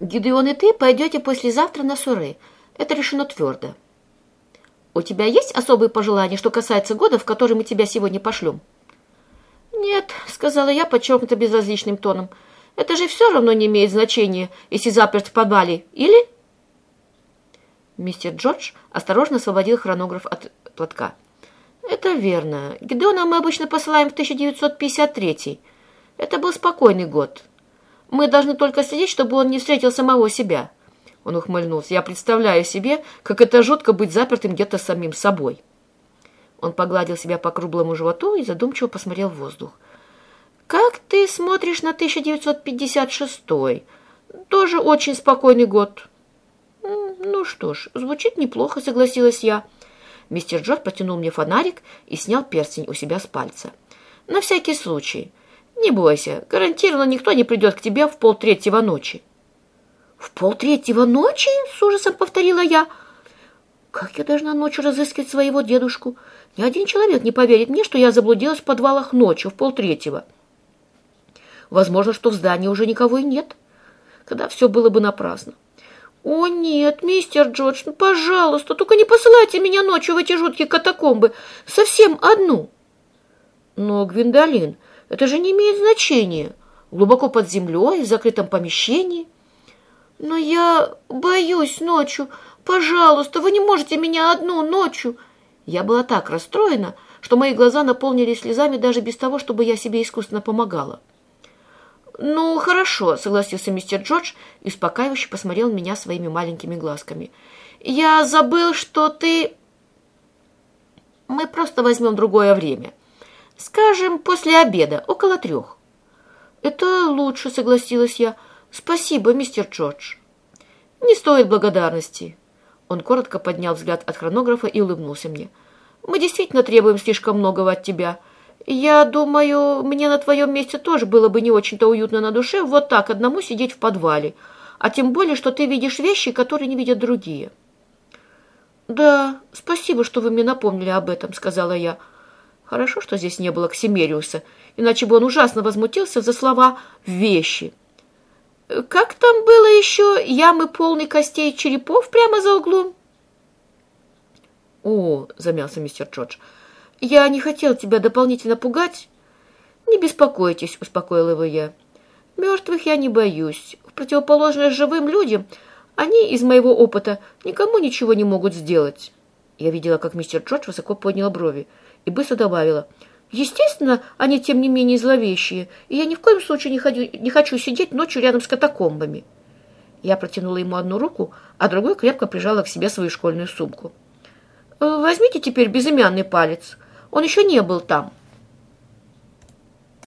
Гидеон и ты пойдете послезавтра на Суре. Это решено твердо. У тебя есть особые пожелания, что касается года, в который мы тебя сегодня пошлем? Нет, сказала я подчеркнуто безразличным тоном. Это же все равно не имеет значения, если заперт в подвале. Или... Мистер Джордж осторожно освободил хронограф от платка. Это верно. Гидеона мы обычно посылаем в 1953 Это был спокойный год. Мы должны только следить, чтобы он не встретил самого себя. Он ухмыльнулся. Я представляю себе, как это жутко быть запертым где-то самим собой. Он погладил себя по круглому животу и задумчиво посмотрел в воздух. «Как ты смотришь на 1956-й? Тоже очень спокойный год». «Ну что ж, звучит неплохо», — согласилась я. Мистер Джордж потянул мне фонарик и снял перстень у себя с пальца. «На всякий случай. Не бойся, гарантированно никто не придет к тебе в полтретьего ночи. В полтретьего ночи? С ужасом повторила я. Как я должна ночью разыскивать своего дедушку? Ни один человек не поверит мне, что я заблудилась в подвалах ночью в полтретьего. Возможно, что в здании уже никого и нет. Когда все было бы напрасно. «О, нет, мистер Джордж, ну, пожалуйста, только не посылайте меня ночью в эти жуткие катакомбы. Совсем одну». «Но, Гвиндолин, это же не имеет значения. Глубоко под землей, в закрытом помещении. Но я боюсь ночью. Пожалуйста, вы не можете меня одну ночью. Я была так расстроена, что мои глаза наполнились слезами даже без того, чтобы я себе искусственно помогала. «Ну, хорошо», — согласился мистер Джордж и успокаивающе посмотрел на меня своими маленькими глазками. «Я забыл, что ты...» «Мы просто возьмем другое время. Скажем, после обеда, около трех. Это лучше, согласилась я. Спасибо, мистер Джордж. Не стоит благодарности. Он коротко поднял взгляд от хронографа и улыбнулся мне. Мы действительно требуем слишком многого от тебя. Я думаю, мне на твоем месте тоже было бы не очень-то уютно на душе вот так одному сидеть в подвале. А тем более, что ты видишь вещи, которые не видят другие. «Да, спасибо, что вы мне напомнили об этом», — сказала я. Хорошо, что здесь не было Ксимериуса, иначе бы он ужасно возмутился за слова «вещи». «Как там было еще ямы полной костей черепов прямо за углом?» «О», — замялся мистер Джордж, — «я не хотел тебя дополнительно пугать». «Не беспокойтесь», — успокоил его я. «Мертвых я не боюсь. В противоположность живым людям они, из моего опыта, никому ничего не могут сделать». Я видела, как мистер Джордж высоко поднял брови и быстро добавила. Естественно, они тем не менее зловещие, и я ни в коем случае не, ходю, не хочу сидеть ночью рядом с катакомбами. Я протянула ему одну руку, а другой крепко прижала к себе свою школьную сумку. «Возьмите теперь безымянный палец. Он еще не был там».